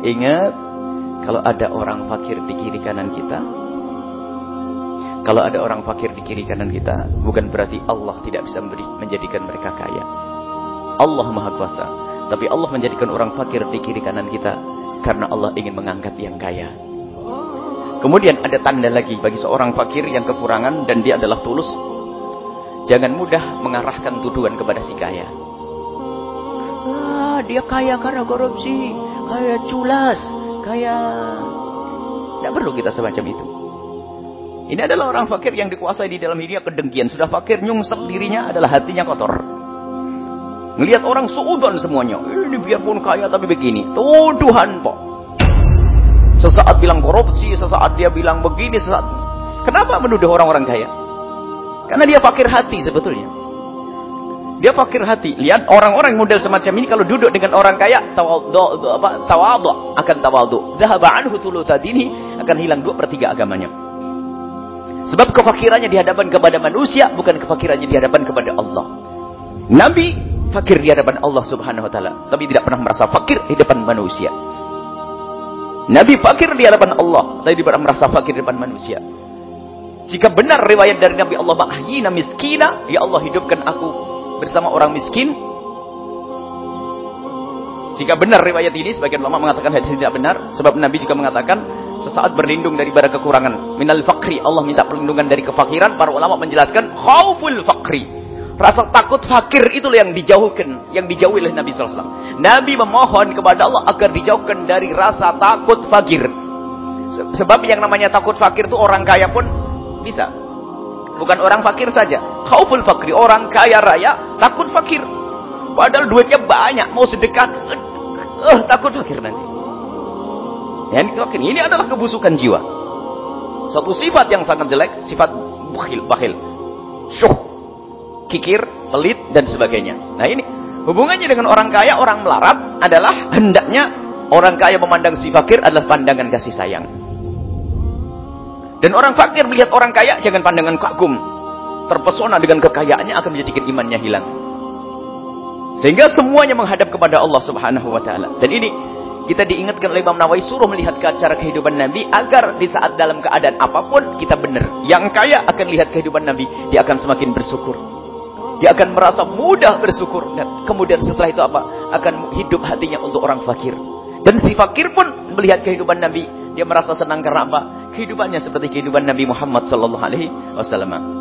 Ingat, kalau ada orang fakir di kiri kanan kita, kalau ada orang fakir di kiri kanan kita, bukan berarti Allah tidak bisa memberi, menjadikan mereka kaya. Allah Maha Kuasa. Tapi Allah menjadikan orang fakir di kiri kanan kita karena Allah ingin mengangkat yang kaya. Kemudian ada tanda lagi bagi seorang fakir yang kekurangan dan dia adalah tulus. Jangan mudah mengarahkan tuduhan kepada si kaya. Ah, dia kaya karena korupsi, kaya culas, kaya... Tidak perlu kita semacam itu. Ini adalah orang fakir yang dikuasai di dalam hidupnya kedengkian. Sudah fakir, nyungsep dirinya adalah hatinya kotor. Melihat orang suudon semuanya. Ini biarpun kaya tapi begini. Tuduhan kok. Sesaat bilang korupsi, sesaat dia bilang begini, sesaat... Kenapa menuduh orang-orang kaya? Karena dia fakir hati sebetulnya. Dia fakir hati. Lihat orang-orang model semacam ini kalau duduk dengan orang kaya, tawadhu apa tawadhu akan tawadhu. Dhahaba anhu ini akan hilang dua per tiga agamanya. Sebab kefakirannya di hadapan kepada manusia bukan kefakirannya di hadapan kepada Allah. Nabi fakir di hadapan Allah Subhanahu wa taala, tapi tidak pernah merasa fakir di depan manusia. Nabi fakir di hadapan Allah, tapi tidak merasa fakir di depan manusia. Jika benar riwayat dari Nabi Allah mahyina miskina, ya Allah hidupkan aku bersama orang miskin. Jika benar riwayat ini, sebagian ulama mengatakan hadis tidak benar, sebab Nabi juga mengatakan sesaat berlindung daripada kekurangan. Minal fakri, Allah minta perlindungan dari kefakiran. Para ulama menjelaskan khauful fakri. Rasa takut fakir itulah yang dijauhkan, yang dijauhi oleh Nabi SAW. Nabi memohon kepada Allah agar dijauhkan dari rasa takut fakir. Sebab yang namanya takut fakir itu orang kaya pun bisa. Bukan orang fakir saja. Khauful fakri, orang kaya raya takut fakir. Padahal duitnya banyak, mau sedekah, uh, takut fakir nanti. Ini adalah kebusukan jiwa. Satu sifat yang sangat jelek, sifat bakhil, bakhil. Syuh, kikir, pelit, dan sebagainya. Nah ini, hubungannya dengan orang kaya, orang melarat adalah hendaknya orang kaya memandang si fakir adalah pandangan kasih sayang. Dan orang fakir melihat orang kaya, jangan pandangan kagum. Terpesona dengan kekayaannya akan menjadikan imannya hilang. Sehingga semuanya menghadap kepada Allah subhanahu wa ta'ala. Dan ini kita diingatkan oleh Imam Nawawi suruh melihat ke cara kehidupan Nabi agar di saat dalam keadaan apa pun kita benar. Yang kaya akan lihat kehidupan Nabi, dia akan semakin bersyukur. Dia akan merasa mudah bersyukur. Dan kemudian setelah itu apa? Akan hidup hatinya untuk orang fakir. Dan si fakir pun melihat kehidupan Nabi. Dia merasa senang karena apa? Kehidupannya seperti kehidupan Nabi Muhammad sallallahu alaihi wasallam.